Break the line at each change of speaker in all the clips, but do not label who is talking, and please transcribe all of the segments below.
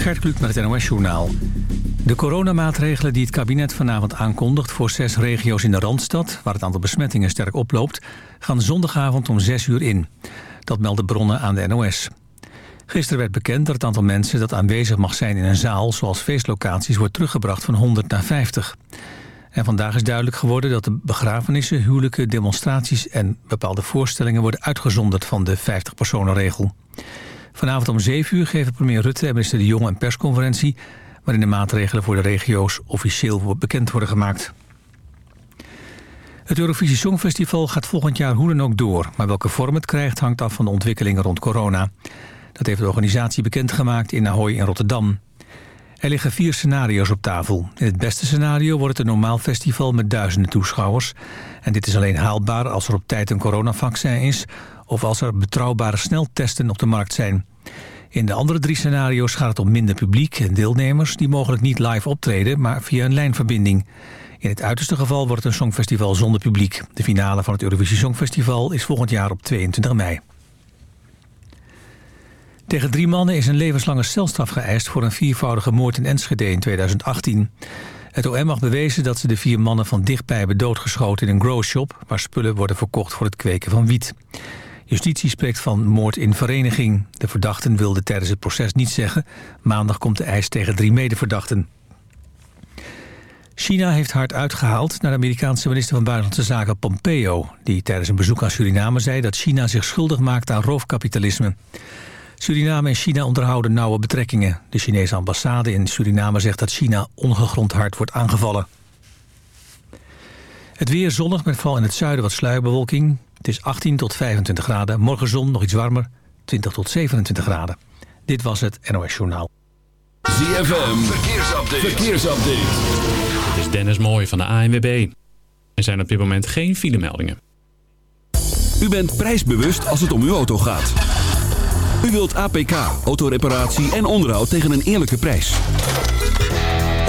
Gert Kluk met het NOS-journaal. De coronamaatregelen die het kabinet vanavond aankondigt... voor zes regio's in de Randstad, waar het aantal besmettingen sterk oploopt... gaan zondagavond om zes uur in. Dat melden bronnen aan de NOS. Gisteren werd bekend dat het aantal mensen dat aanwezig mag zijn in een zaal... zoals feestlocaties wordt teruggebracht van 100 naar 50. En vandaag is duidelijk geworden dat de begrafenissen, huwelijken, demonstraties... en bepaalde voorstellingen worden uitgezonderd van de 50-personenregel. Vanavond om 7 uur geven premier Rutte en minister De Jong een persconferentie... waarin de maatregelen voor de regio's officieel bekend worden gemaakt. Het Eurovisie Songfestival gaat volgend jaar hoe dan ook door... maar welke vorm het krijgt hangt af van de ontwikkelingen rond corona. Dat heeft de organisatie bekendgemaakt in Ahoy in Rotterdam. Er liggen vier scenario's op tafel. In het beste scenario wordt het een normaal festival met duizenden toeschouwers. En dit is alleen haalbaar als er op tijd een coronavaccin is... of als er betrouwbare sneltesten op de markt zijn. In de andere drie scenario's gaat het om minder publiek en deelnemers... die mogelijk niet live optreden, maar via een lijnverbinding. In het uiterste geval wordt het een songfestival zonder publiek. De finale van het Eurovisie Songfestival is volgend jaar op 22 mei. Tegen drie mannen is een levenslange celstraf geëist... voor een viervoudige moord in Enschede in 2018. Het OM mag bewezen dat ze de vier mannen van dichtbij hebben doodgeschoten... in een growshop waar spullen worden verkocht voor het kweken van wiet. Justitie spreekt van moord in vereniging. De verdachten wilden tijdens het proces niet zeggen. Maandag komt de eis tegen drie medeverdachten. China heeft hard uitgehaald naar de Amerikaanse minister van Buitenlandse Zaken Pompeo... die tijdens een bezoek aan Suriname zei dat China zich schuldig maakt aan roofkapitalisme. Suriname en China onderhouden nauwe betrekkingen. De Chinese ambassade in Suriname zegt dat China ongegrond hard wordt aangevallen. Het weer zonnig met vooral in het zuiden wat sluierbewolking. Het is 18 tot 25 graden. Morgen zon nog iets warmer, 20 tot 27 graden. Dit was het NOS Journaal.
ZFM, verkeersupdate. verkeersupdate.
Dit is Dennis Mooij van de ANWB. Er zijn op dit moment geen filemeldingen.
U bent prijsbewust als het om uw auto gaat. U wilt APK, autoreparatie en onderhoud tegen een eerlijke prijs.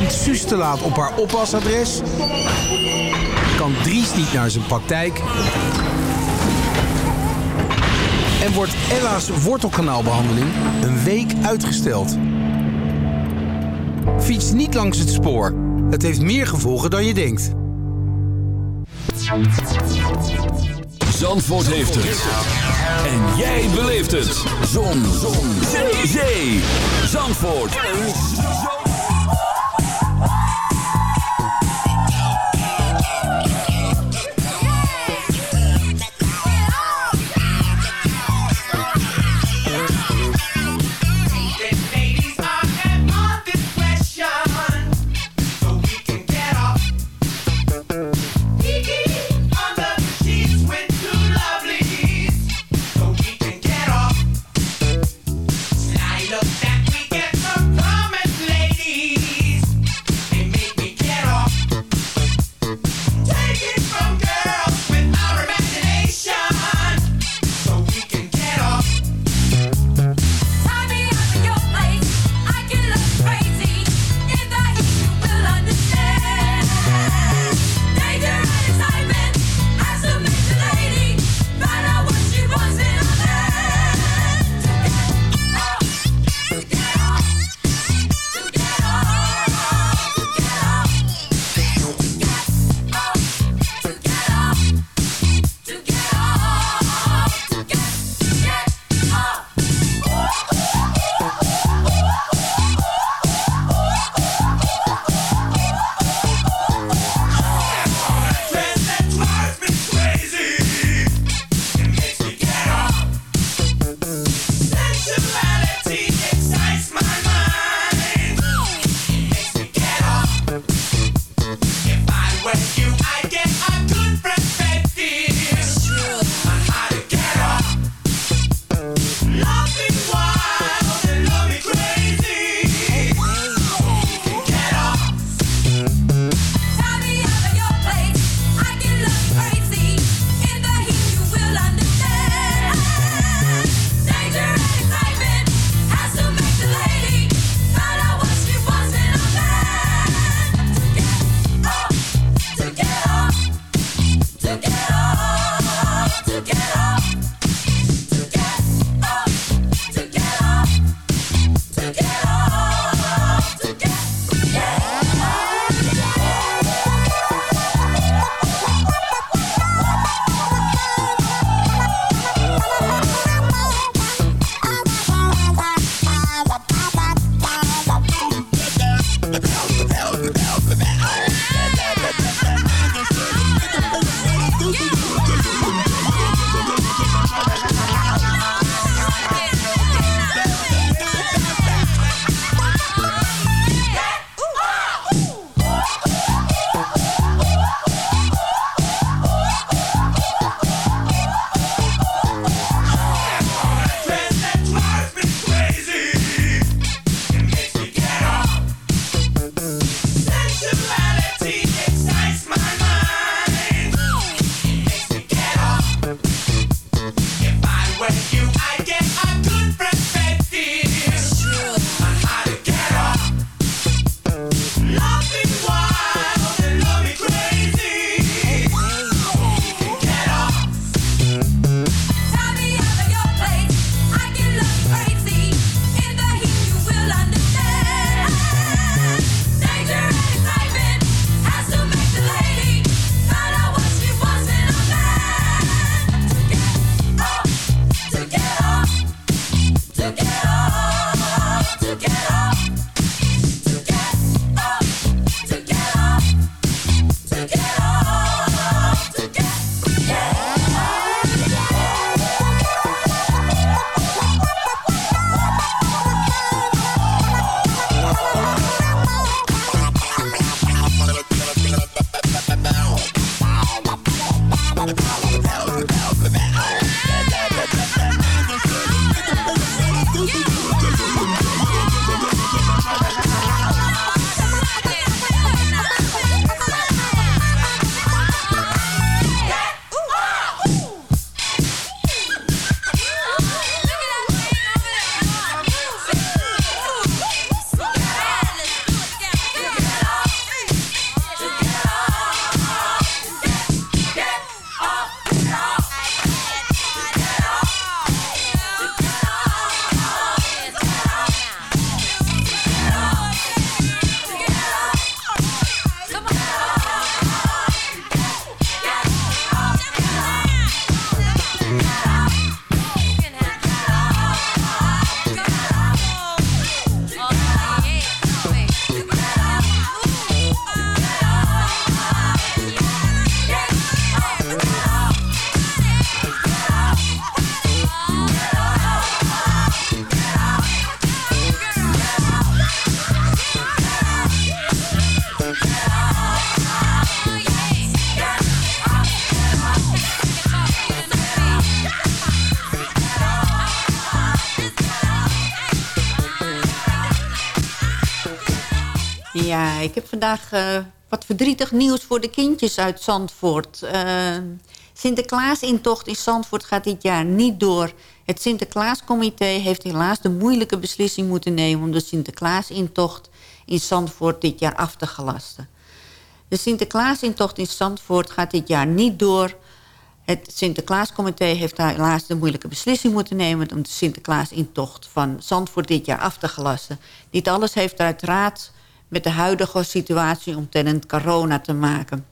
Komt Suus te laat op haar oppasadres? Kan Dries niet naar zijn praktijk? En wordt Ella's wortelkanaalbehandeling een week uitgesteld? Fiets niet langs het spoor. Het heeft meer gevolgen dan je denkt.
Zandvoort heeft het. En jij beleeft het. Zon. Zon. Zee. Zee. Zandvoort.
Ik heb vandaag uh, wat verdrietig nieuws voor de kindjes uit Zandvoort. Uh, Sinterklaas-intocht in Zandvoort gaat dit jaar niet door. Het Sinterklaascomité heeft helaas de moeilijke beslissing moeten nemen... om de Sinterklaas-intocht in Zandvoort dit jaar af te gelasten. De Sinterklaas-intocht in Zandvoort gaat dit jaar niet door... Het Sinterklaascomité heeft helaas de moeilijke beslissing moeten nemen... om de Sinterklaas-intocht van Zandvoort dit jaar af te gelasten. Dit alles heeft uiteraard met de huidige situatie omtrent corona te maken.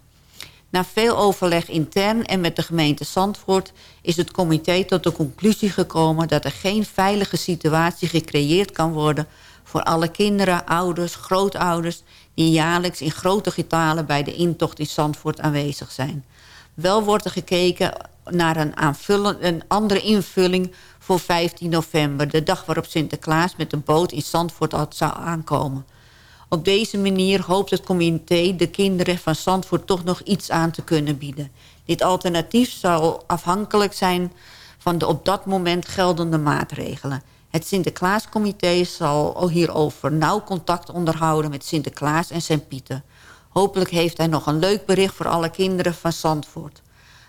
Na veel overleg intern en met de gemeente Zandvoort... is het comité tot de conclusie gekomen... dat er geen veilige situatie gecreëerd kan worden... voor alle kinderen, ouders, grootouders... die jaarlijks in grote getalen bij de intocht in Zandvoort aanwezig zijn. Wel wordt er gekeken naar een, een andere invulling voor 15 november... de dag waarop Sinterklaas met de boot in Zandvoort zou aankomen... Op deze manier hoopt het comité de kinderen van Zandvoort toch nog iets aan te kunnen bieden. Dit alternatief zal afhankelijk zijn van de op dat moment geldende maatregelen. Het Sinterklaascomité zal hierover nauw contact onderhouden met Sinterklaas en zijn Pieten. Hopelijk heeft hij nog een leuk bericht voor alle kinderen van Zandvoort.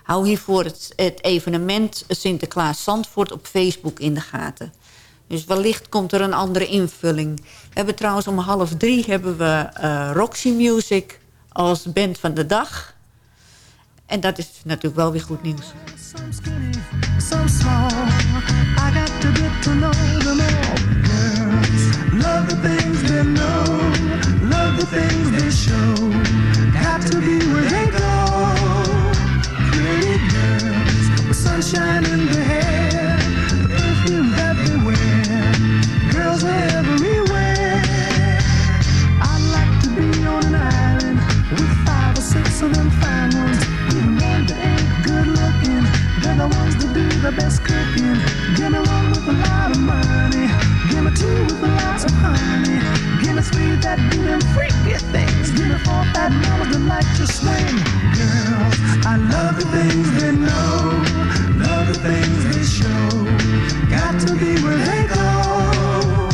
Hou hiervoor het, het evenement Sinterklaas Zandvoort op Facebook in de gaten. Dus wellicht komt er een andere invulling. We hebben trouwens om half drie hebben we uh, Roxy Music als band van de dag. En dat is natuurlijk wel weer goed nieuws. Love the things know, the best cooking. Give me one with a lot of money. Give me two with lots of honey. Give me three that do them freaky things. Give me four fat mamas that like to swing. Girls, I love the things they know. Love the things they show. Got to be where they go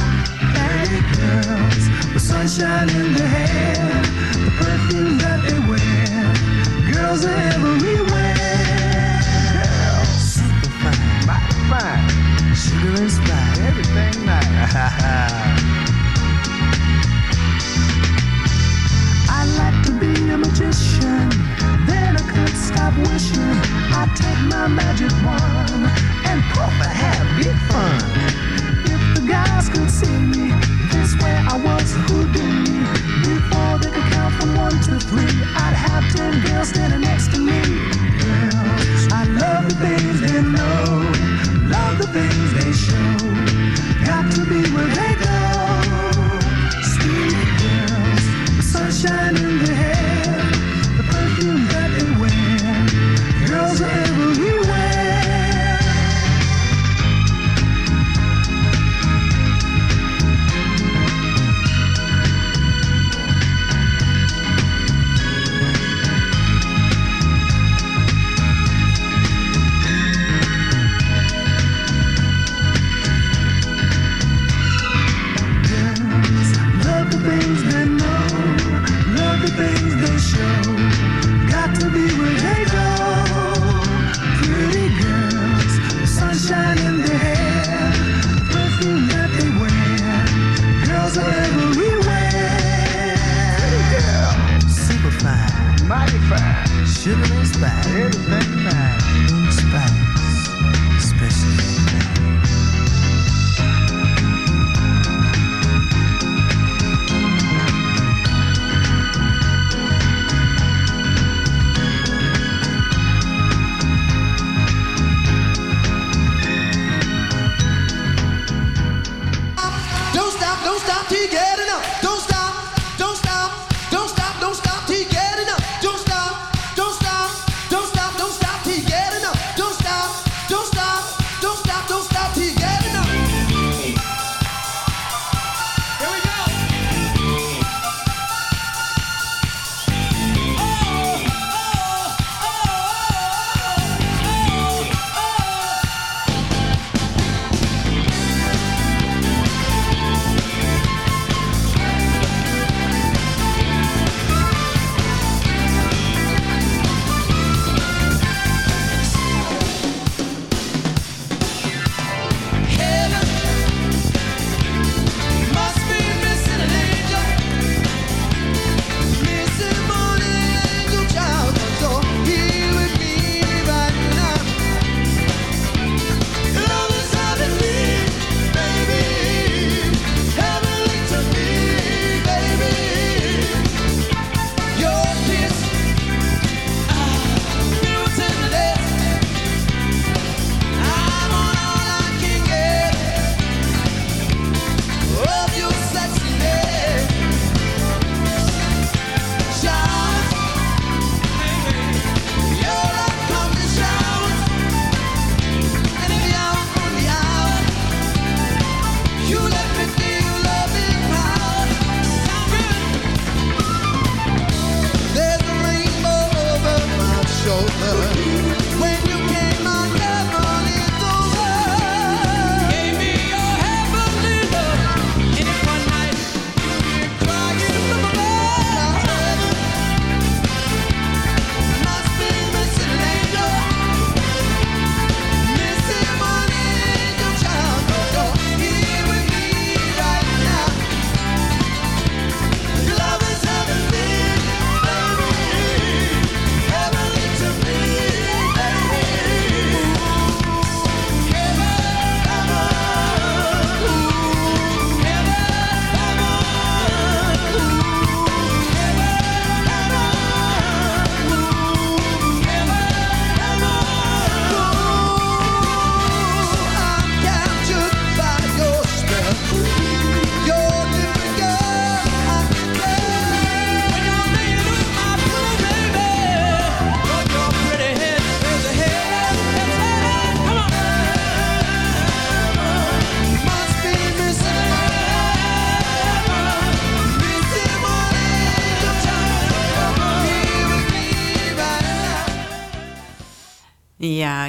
Hey girls with sunshine in their hair, the perfume that they wear. Girls everything nice. I'd like to be a magician, then I could stop wishing. I'd take my magic wand and puff and have fun. If the guys could see me this way I was Houdini. Before they could count from one to three, I'd have ten girls standing next to me. Girls, I love the things they know, love the things they show. Be Where they go, steamy girls, sunshine in the hair.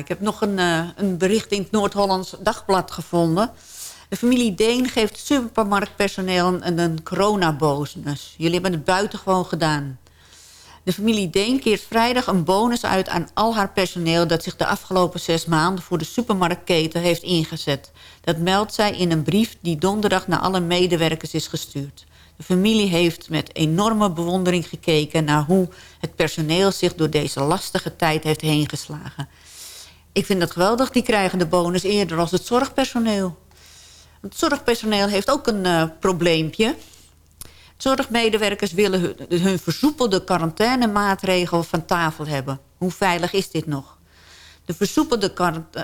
Ik heb nog een, uh, een bericht in het Noord-Hollands Dagblad gevonden. De familie Deen geeft supermarktpersoneel een, een coronabonus. Jullie hebben het buitengewoon gedaan. De familie Deen keert vrijdag een bonus uit aan al haar personeel... dat zich de afgelopen zes maanden voor de supermarktketen heeft ingezet. Dat meldt zij in een brief die donderdag naar alle medewerkers is gestuurd. De familie heeft met enorme bewondering gekeken... naar hoe het personeel zich door deze lastige tijd heeft heen geslagen. Ik vind dat geweldig. Die krijgen de bonus eerder als het zorgpersoneel. Het zorgpersoneel heeft ook een uh, probleempje. Zorgmedewerkers willen hun, versoepelde quarantainemaatregel van tafel hebben. Hoe veilig is dit nog? De versoepelde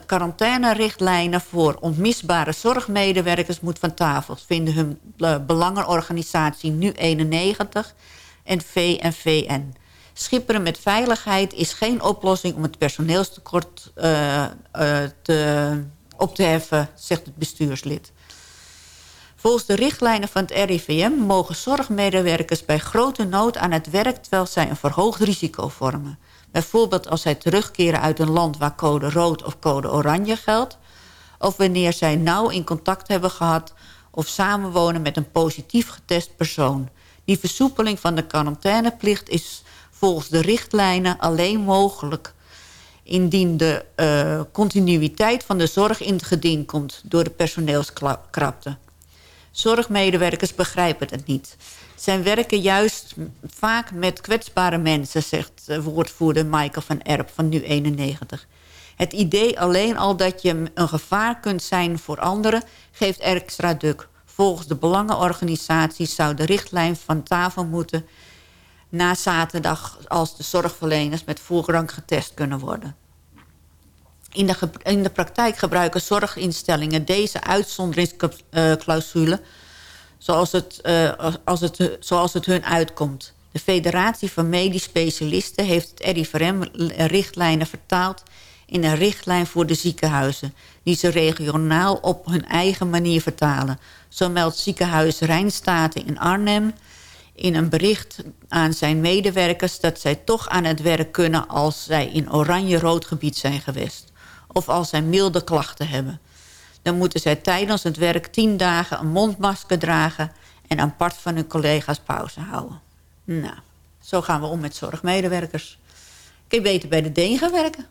quarantainerichtlijnen voor onmisbare zorgmedewerkers moet van tafel. Vinden hun uh, belangenorganisatie Nu 91 en VNVN. Schipperen met veiligheid is geen oplossing om het personeelstekort uh, te, op te heffen, zegt het bestuurslid. Volgens de richtlijnen van het RIVM mogen zorgmedewerkers bij grote nood aan het werk... terwijl zij een verhoogd risico vormen. Bijvoorbeeld als zij terugkeren uit een land waar code rood of code oranje geldt... of wanneer zij nauw in contact hebben gehad... of samenwonen met een positief getest persoon. Die versoepeling van de quarantaineplicht is volgens de richtlijnen alleen mogelijk... indien de uh, continuïteit van de zorg in het geding komt door de personeelskrapte. Zorgmedewerkers begrijpen het niet. Zij werken juist vaak met kwetsbare mensen, zegt woordvoerder Michael van Erp van Nu 91. Het idee alleen al dat je een gevaar kunt zijn voor anderen geeft extra druk. Volgens de belangenorganisaties zou de richtlijn van tafel moeten... na zaterdag als de zorgverleners met voorrang getest kunnen worden. In de, in de praktijk gebruiken zorginstellingen deze uitzonderingsclausule... Zoals het, uh, als het, zoals het hun uitkomt. De Federatie van Medisch Specialisten heeft het RIVM-richtlijnen vertaald... in een richtlijn voor de ziekenhuizen... die ze regionaal op hun eigen manier vertalen. Zo meldt ziekenhuis Rijnstaten in Arnhem in een bericht aan zijn medewerkers... dat zij toch aan het werk kunnen als zij in oranje-rood gebied zijn geweest of als zij milde klachten hebben. Dan moeten zij tijdens het werk tien dagen een mondmasker dragen... en apart van hun collega's pauze houden. Nou, zo gaan we om met zorgmedewerkers. Ik heb beter bij de Deen gaan werken.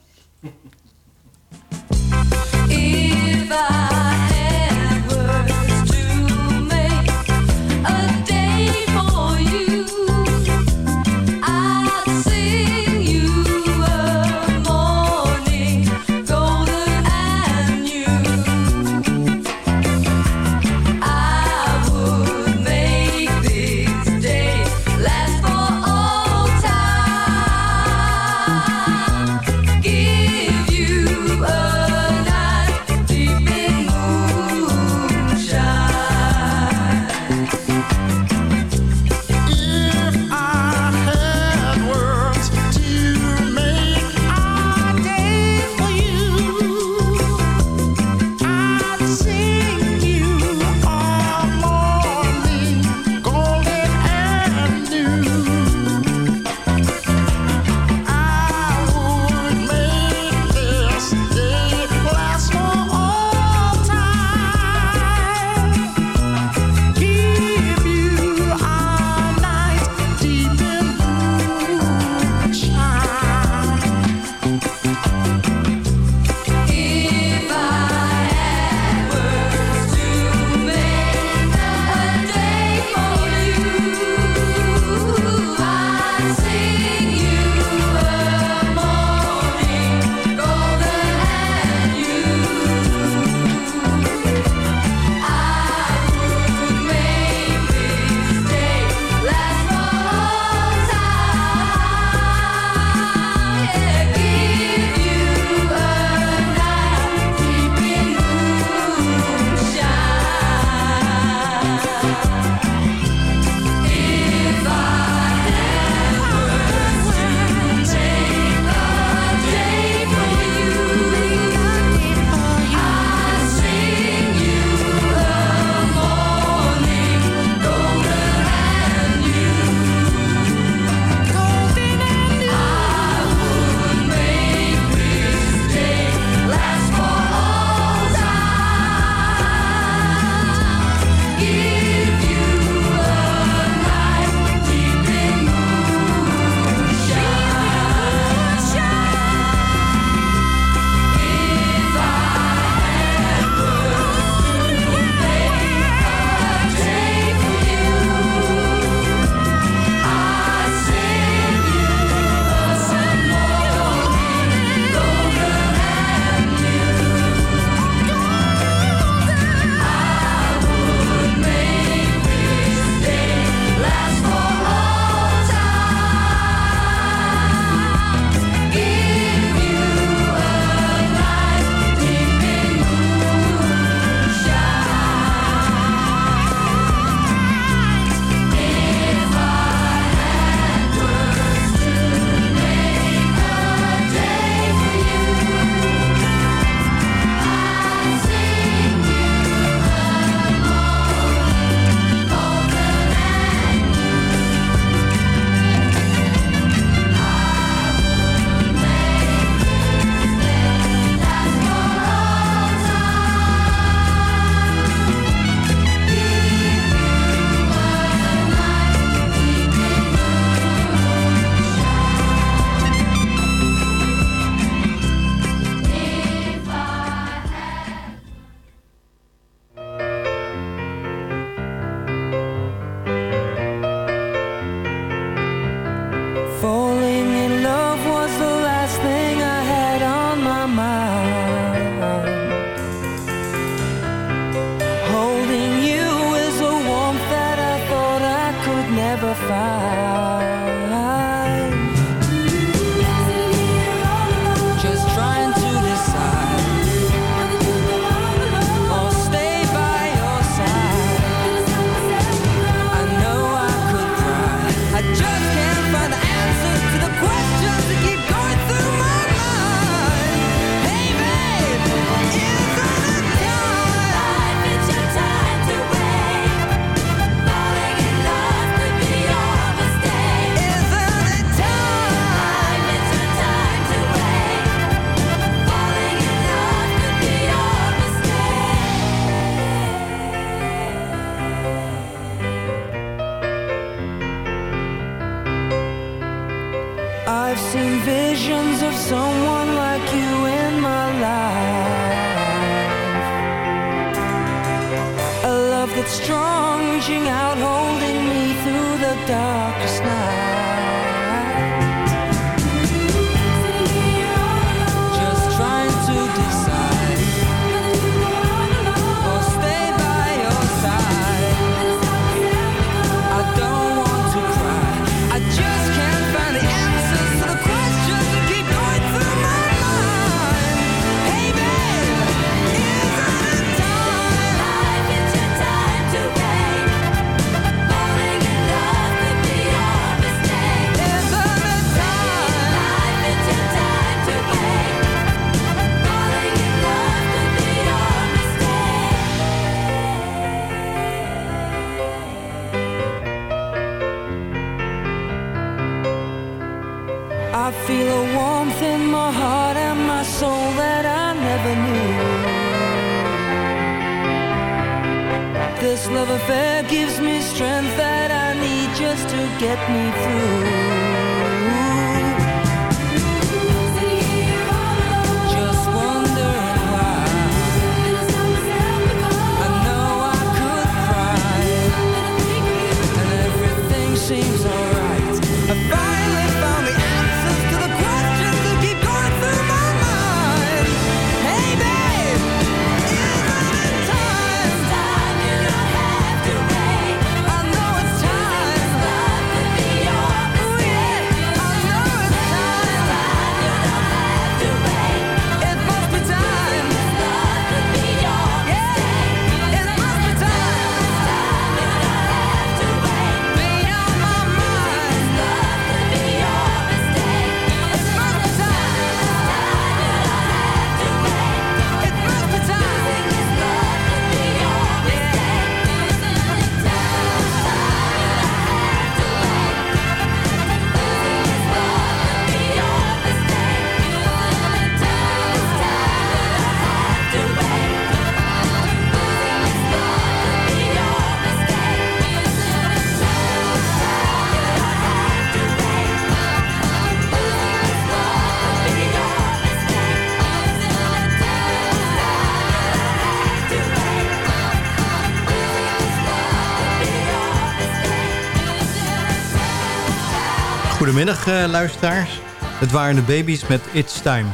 Goedemiddag uh, luisteraars. Het waren de baby's met It's Time.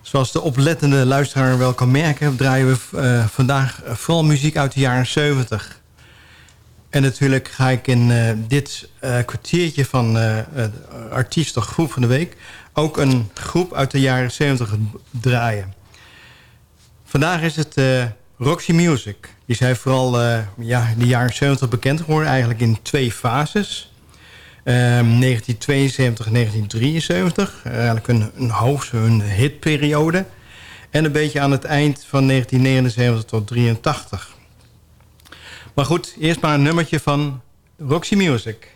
Zoals de oplettende luisteraar wel kan merken... draaien we uh, vandaag vooral muziek uit de jaren 70. En natuurlijk ga ik in uh, dit kwartiertje van artiest of groep van de week... ook een groep uit de jaren 70 draaien. Vandaag is het Roxy Music. Die zijn vooral ja, in de jaren 70 bekend geworden... eigenlijk in twee fases... 1972, ehm, 1973. Eigenlijk een, een hoofd, een hitperiode. En een beetje aan het eind van 1979 tot 83. Maar goed, eerst maar een nummertje van Roxy Music.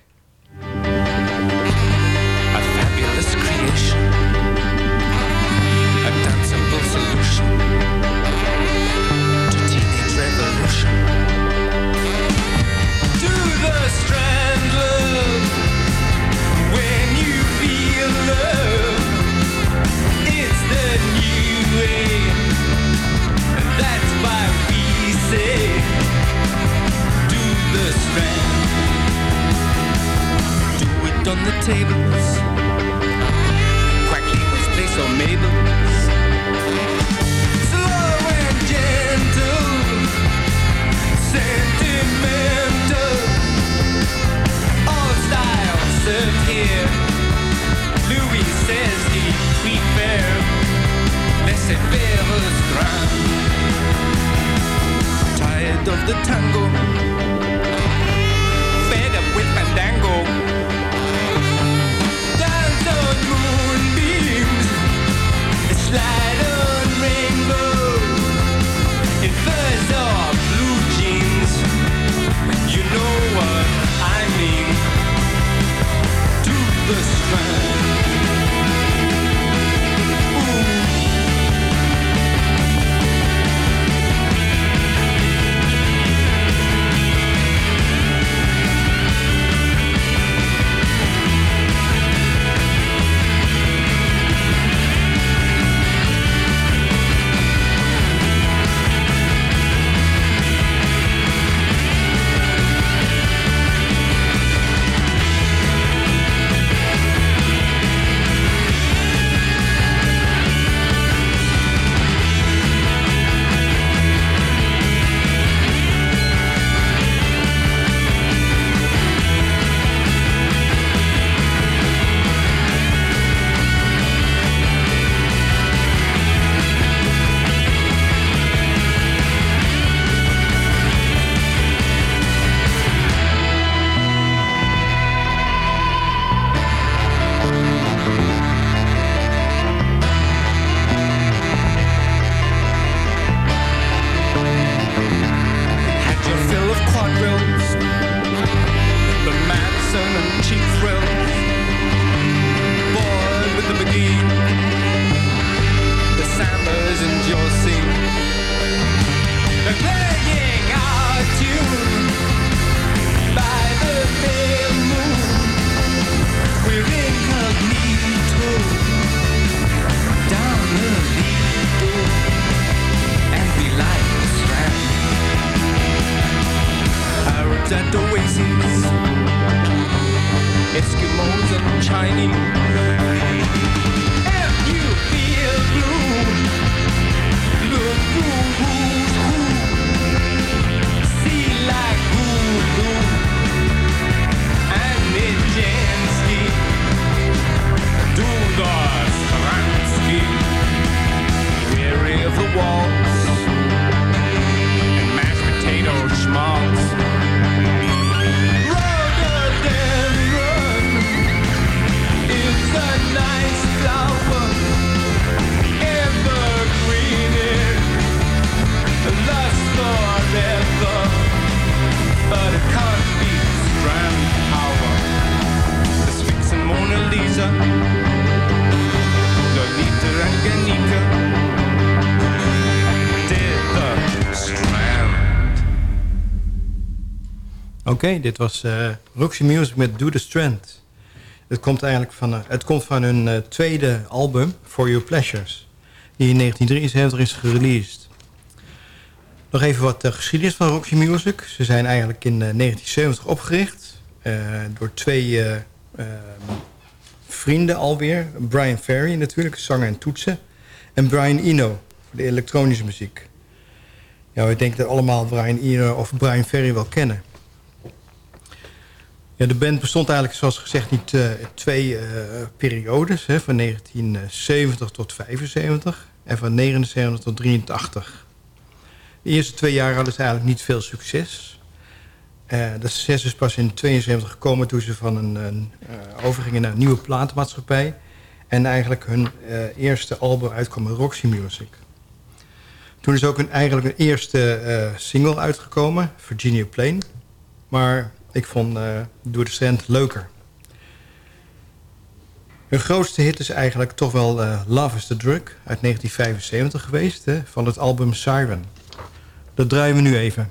Dit was eh, Roxy Music met Do The Strand. Het komt eigenlijk van, eh, het komt van hun eh, tweede album, For Your Pleasures. Die in 1973 is gereleased. Nog even wat uh, geschiedenis van Roxy Music. Ze zijn eigenlijk in 1970 opgericht. door twee eh, eh, vrienden alweer. Brian Ferry natuurlijk, zanger en toetsen. En Brian Eno, voor de elektronische muziek. Ja, ik denk dat allemaal Brian Eno of Brian Ferry wel kennen. Ja, de band bestond eigenlijk, zoals gezegd, niet eh, twee eh, periodes. Hè, van 1970 tot 75 en van 79 tot 83. De eerste twee jaar hadden ze eigenlijk niet veel succes. Eh dat succes is pas in 72 gekomen toen ze van een, een overgingen naar een nieuwe platenmaatschappij. En eigenlijk hun eerste album uitkwam Roxy Music. Toen is ook een, eigenlijk een eerste single uitgekomen, Virginia Plain. Maar ik vond eh Door de Strand leuker. Hun grootste hit is eigenlijk toch wel eh, Love is the Drug uit 1975 geweest. Hè, van het album Siren. Dat draaien we nu even.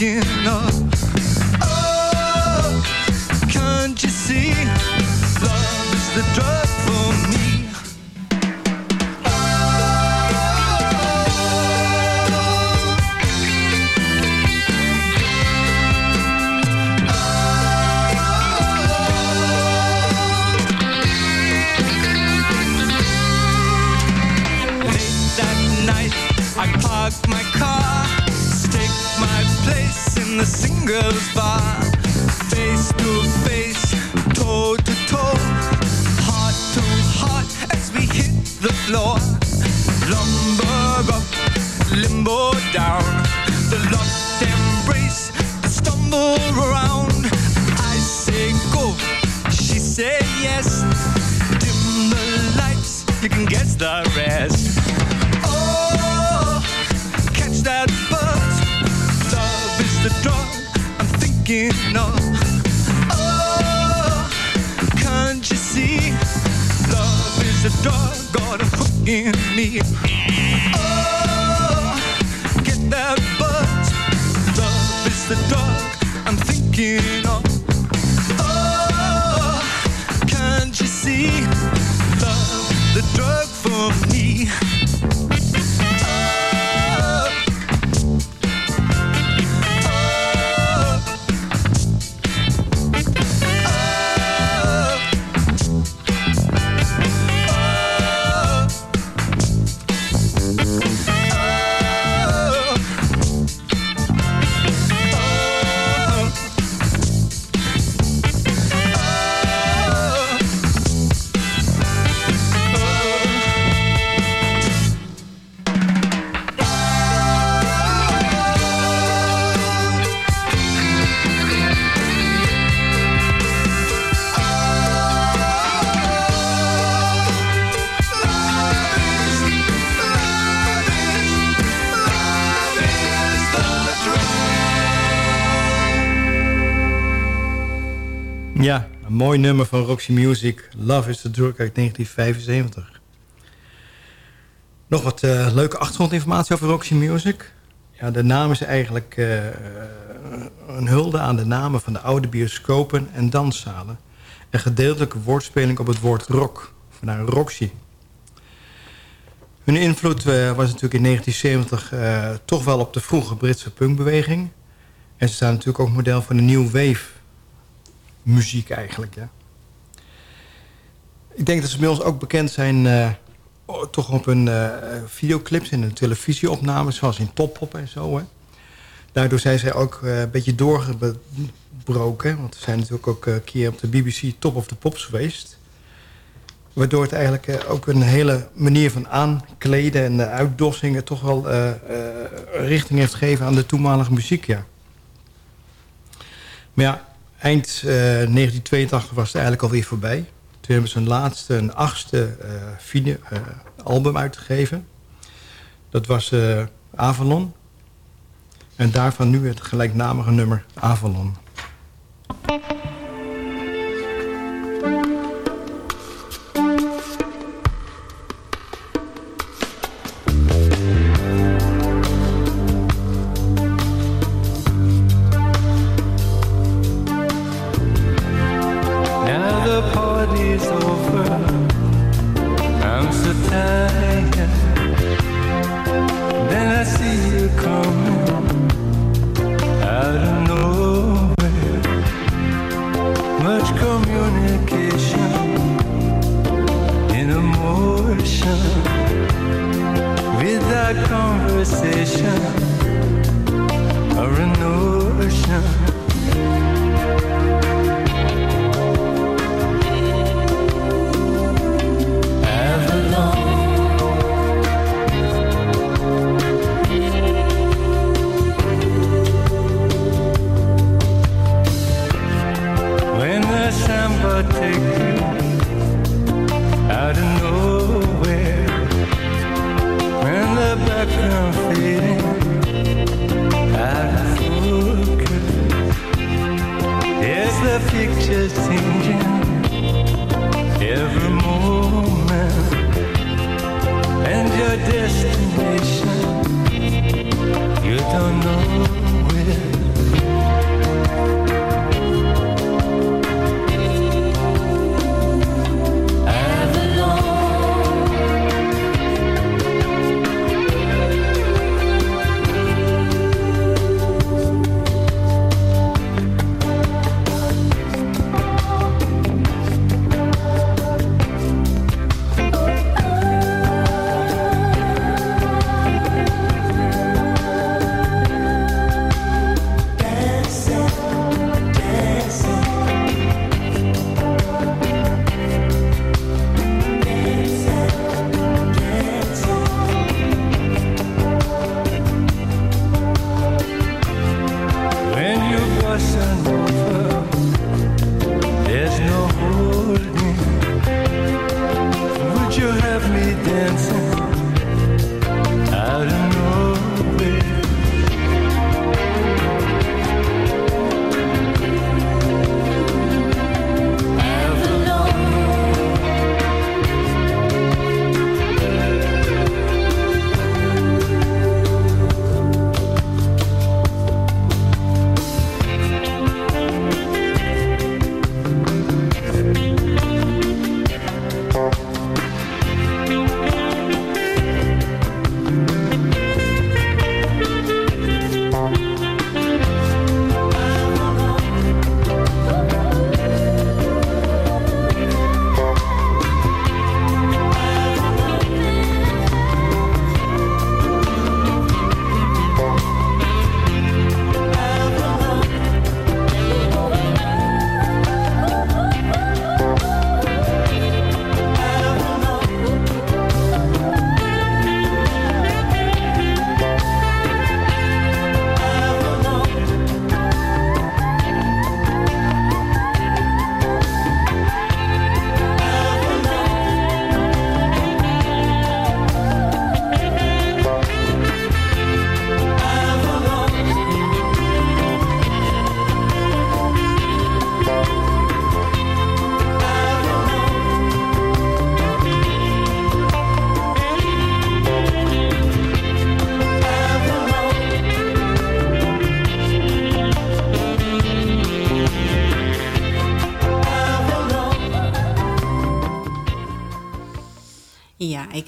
again. No. goes by Love, the drug for me.
Mooi nummer van Roxy Music. Love is the Drug uit 1975. Nog wat eh, leuke achtergrondinformatie over Roxy Music. Ja, de naam is eigenlijk eh, een hulde aan de namen van de oude bioscopen en danszalen. Een gedeeltelijke woordspeling op het woord rock, vandaar Roxy. Hun invloed eh, was natuurlijk in 1970 eh, toch wel op de vroege Britse punkbeweging. En ze staan natuurlijk ook model voor de new wave muziek eigenlijk. Ja. Ik denk dat ze ons ook bekend zijn... eh, toch op hun eh, videoclips en hun televisieopnames... zoals in Top Pop en zo. Hè. Daardoor zijn zij ook eh, een beetje doorgebroken. Want ze zijn natuurlijk ook een keer op de BBC Top of the Pops geweest. Waardoor het eigenlijk ook een hele manier van aankleden... en uitdossingen toch wel richting heeft gegeven aan de toenmalige muziek. Ja. Maar ja, eind eh, 1982 was het eigenlijk alweer voorbij. Toen hebben ze een laatste, een achtste eh, eh, album uitgegeven. Dat was eh, Avalon. En daarvan nu het gelijknamige nummer Avalon.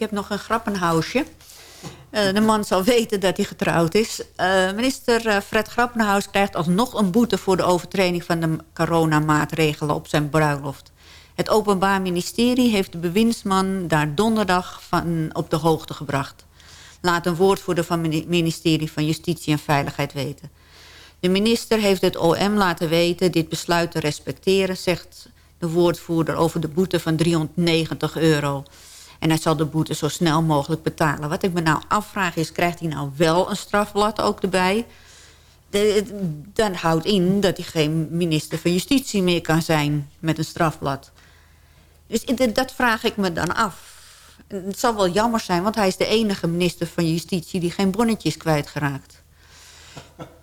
Heb nog een grappenhausje. Uh, de man zal weten dat hij getrouwd is. Uh, minister uh, Fred Grappenhaus krijgt alsnog een boete... voor de overtreding van de coronamaatregelen op zijn bruiloft. Het Openbaar Ministerie heeft de bewindsman daar donderdag van op de hoogte gebracht. Laat een woordvoerder van het ministerie van Justitie en Veiligheid weten. De minister heeft het OM laten weten dit besluit te respecteren... zegt de woordvoerder over de boete van 390 euro... En hij zal de boete zo snel mogelijk betalen. Wat ik me nou afvraag is, krijgt hij nou wel een strafblad ook erbij? Dat houdt in dat hij geen minister van Justitie meer kan zijn met een strafblad. Dus dat vraag ik me dan af. Het zal wel jammer zijn, want hij is de enige minister van Justitie... die geen bonnetjes kwijtgeraakt.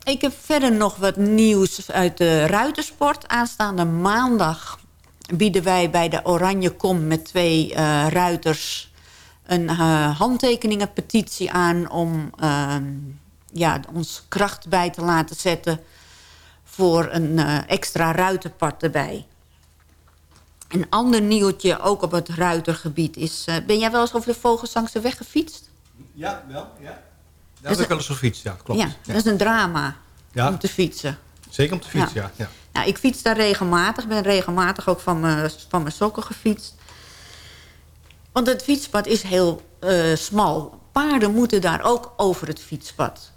Ik heb verder nog wat nieuws uit de ruitersport. Aanstaande maandag bieden wij bij de Oranje Kom met twee uh, ruiters een uh, handtekeningenpetitie aan om uh, ja, ons kracht bij te laten zetten voor een extra ruiterpad erbij. Een ander nieuwtje, ook op het ruitergebied, is... ben jij wel eens over de Vogelsangse weg gefietst?
Ja, wel, ja. Daar heb ik wel eens gefietst, ja, klopt.
Ja,
ja.
dat is een drama
ja.
om te fietsen.
Zeker om te fietsen, ja. ja.
Nou, ik fiets daar regelmatig. Ik ben regelmatig ook van mijn, van mijn sokken gefietst. Want het fietspad is heel uh, smal. Paarden moeten daar ook over het fietspad.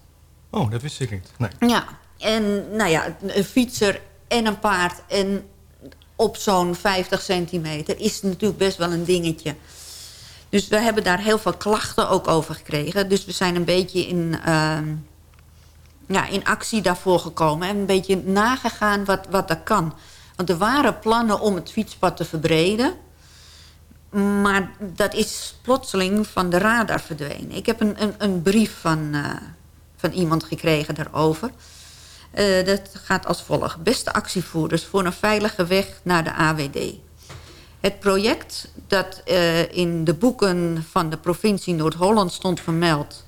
Oh, dat wist ik niet. Nee.
Ja, en nou ja, een fietser en een paard en op zo'n 50 centimeter is natuurlijk best wel een dingetje. Dus we hebben daar heel veel klachten ook over gekregen. Dus we zijn een beetje in... Uh, in actie daarvoor gekomen. En een beetje nagegaan wat, wat er kan. Want er waren plannen om het fietspad te verbreden. Maar dat is plotseling van de radar verdwenen. Ik heb een, een, een brief van, uh, van iemand gekregen daarover. Uh, dat gaat als volgt. Beste actievoerders voor een veilige weg naar de AWD. Het project dat uh, in de boeken van de provincie Noord-Holland stond vermeld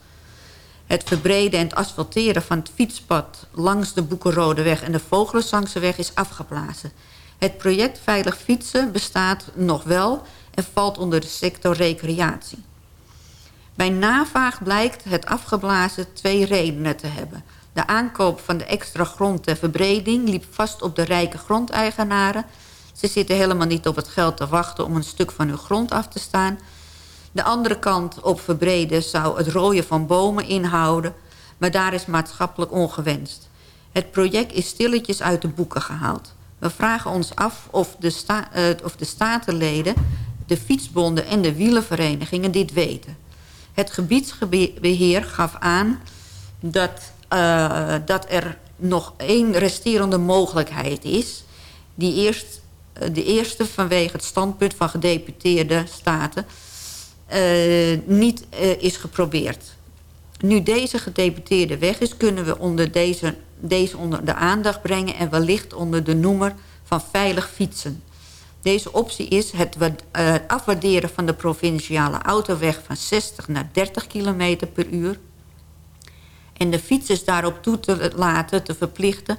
het verbreden en het asfalteren van het fietspad... langs de Boekenrodeweg en de Vogelenzangseweg is afgeblazen. Het project Veilig Fietsen bestaat nog wel... en valt onder de sector recreatie. Bij navaag blijkt het afgeblazen twee redenen te hebben. De aankoop van de extra grond ter verbreding... liep vast op de rijke grondeigenaren. Ze zitten helemaal niet op het geld te wachten... om een stuk van hun grond af te staan... De andere kant op verbreden zou het rooien van bomen inhouden... maar daar is maatschappelijk ongewenst. Het project is stilletjes uit de boeken gehaald. We vragen ons af of de, sta uh, of de statenleden, de fietsbonden en de wielenverenigingen dit weten. Het gebiedsbeheer gaf aan dat, uh, dat er nog één resterende mogelijkheid is... die eerst, uh, de eerste vanwege het standpunt van gedeputeerde staten uh, niet uh, is geprobeerd. Nu deze gedeputeerde weg is... kunnen we onder deze, deze onder de aandacht brengen... en wellicht onder de noemer van veilig fietsen. Deze optie is het uh, afwaarderen van de provinciale autoweg... van 60 naar 30 km per uur... en de fietsers daarop toe te laten te verplichten...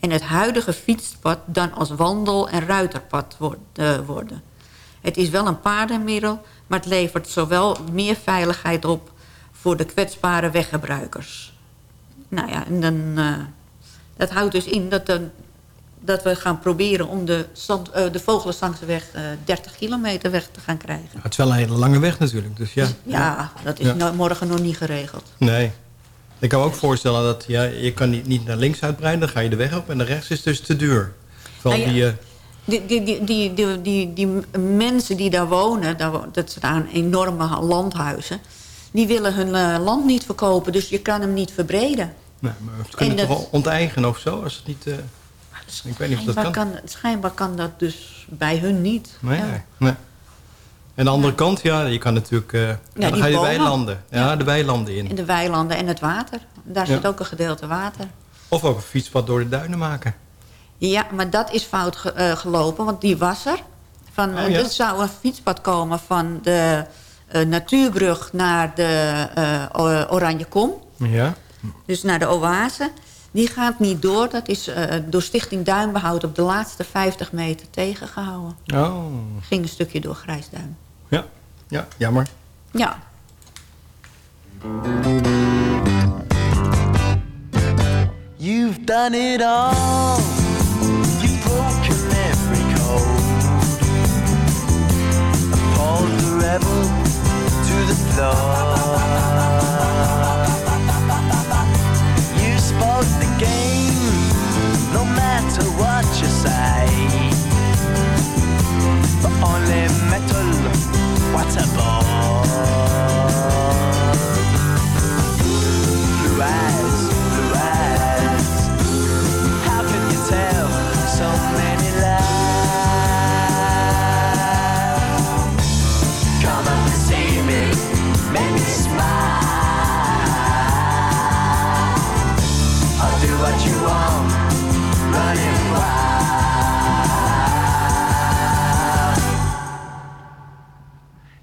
en het huidige fietspad dan als wandel- en ruiterpad worden. Het is wel een paardenmiddel maar het levert zowel meer veiligheid op voor de kwetsbare weggebruikers. Nou ja, en dan, uh, dat houdt dus in dat, dat we gaan proberen om de, zand, uh, de Vogelenzangseweg uh, 30 kilometer weg te gaan krijgen.
Het is wel een hele lange weg natuurlijk. Dus ja,
ja, dat is ja. morgen nog niet geregeld.
Nee. Ik kan me ook voorstellen dat ja, je kan niet, niet naar links uitbreiden, dan ga je de weg op en de rechts is dus te duur. Terwijl
nou ja.
die,
die, die, die, die, die, die, die mensen die daar wonen, daar, dat staan enorme landhuizen... die willen hun uh, land niet verkopen, dus je kan hem niet verbreden.
Nee, maar ze kunnen het dat, toch onteigenen of zo? Als het niet, uh, ik weet niet of dat kan.
kan. Schijnbaar kan dat dus bij hun niet.
Nee,
ja.
nee. nee. En de andere ja. kant, ja, je kan natuurlijk... Uh, ja, dan ga je de weilanden. Ja, ja, de weilanden in.
In de weilanden en het water. Daar zit ook een gedeelte water.
Of ook een fietspad door de duinen maken.
Ja, maar dat is fout ge uh, gelopen, want die was er. Van, oh, ja. Er zou een fietspad komen van de uh, natuurbrug naar de uh, Oranje Kom.
Ja.
Dus naar de oase. Die gaat niet door. Dat is door Stichting Duinbehoud op de laatste 50 meter tegengehouden.
Oh.
Ging een stukje door Grijsduin.
Ja, ja jammer.
Ja.
You've done it all. Rebel to the floor. You spoke the game, no matter what you say. But only metal, what a bore.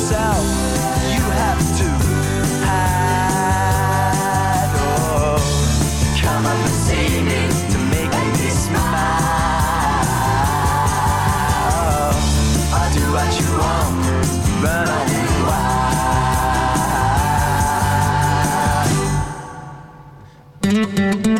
Yourself you have to hide. Oh, come and see me to make me smile. I'll do what you want, run on There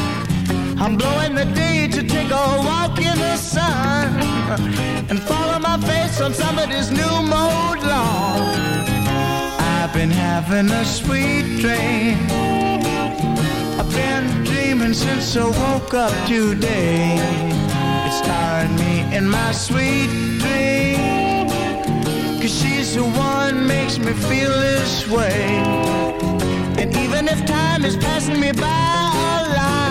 I'm blowing the day to take a walk in the sun and follow my face on somebody's new mode lawn. I've been having a sweet dream. I've been dreaming since I woke up today. It's starring me in my sweet dream. Cause she's the one makes me feel this way. And even if time is passing me by a lot,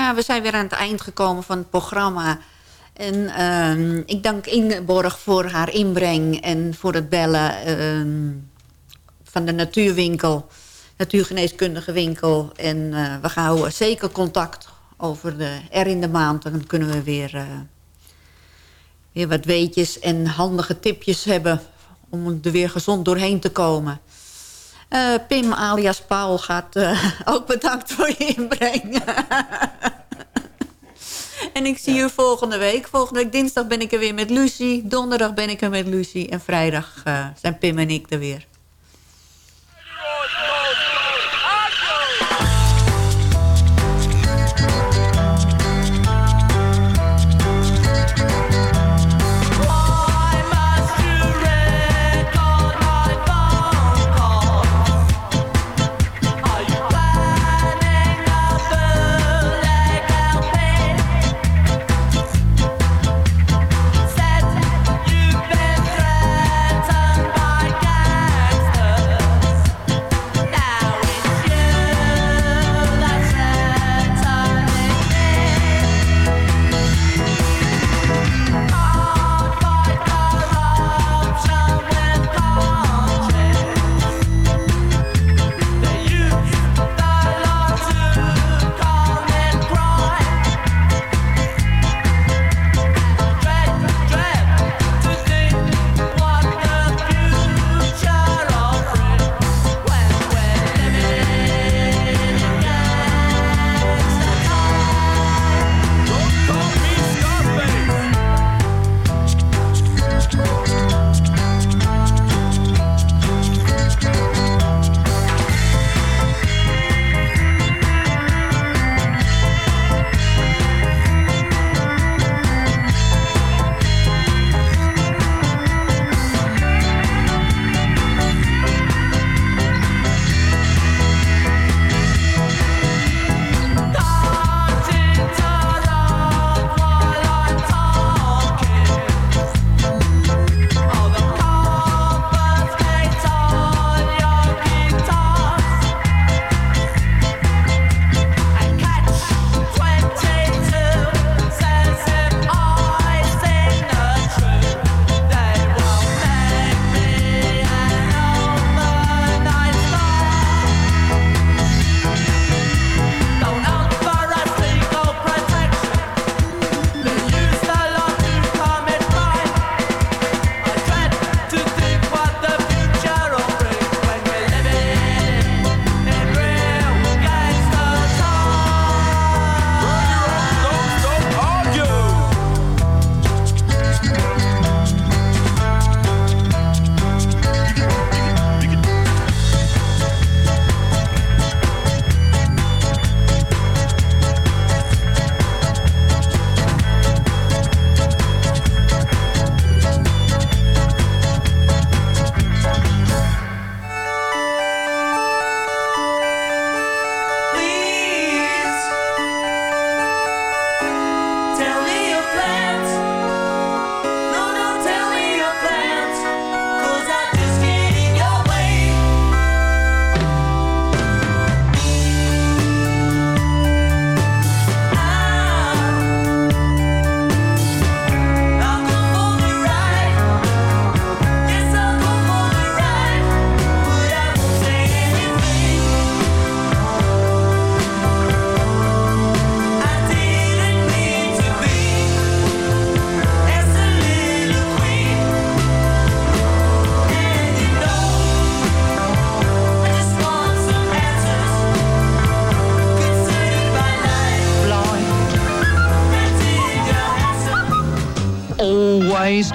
Ja, we zijn weer aan het eind gekomen van het programma. En ehm, ik dank Ingeborg voor haar inbreng en voor het bellen ehm, van de natuurwinkel, natuurgeneeskundige winkel. En eh, we gaan houden zeker contact over de R in de maand. Dan kunnen we weer, eh, weer wat weetjes en handige tipjes hebben om er weer gezond doorheen te komen. Eh, Pim alias Paul gaat eh, ook bedankt voor je inbreng. en ik zie u volgende week. Volgende week dinsdag ben ik er weer met Lucie. Donderdag ben ik er met Lucie. En vrijdag eh, zijn Pim en ik er weer.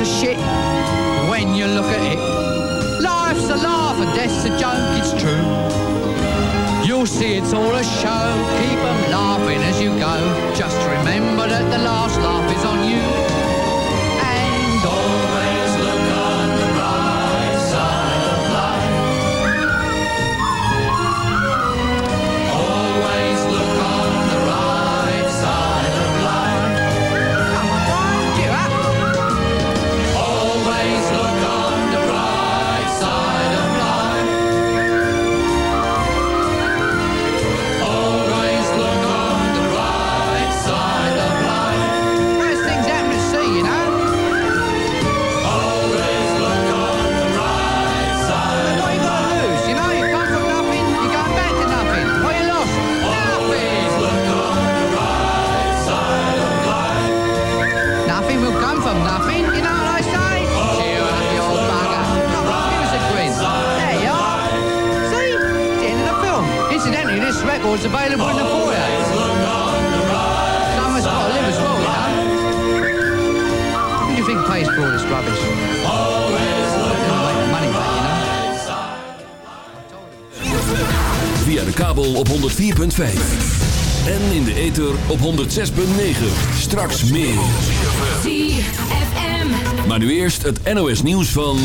piece of shit when you look at it. Life's a laugh and death's a joke, it's true. You'll see it's all a show, record's available in the foyer. Someone's got to live as well, you know. Who do you think pays for all this rubbish? Always look make the money back, you know.
Via de kabel op 104.5. En in de ether op 106.9. Straks meer. Maar nu eerst het NOS nieuws van...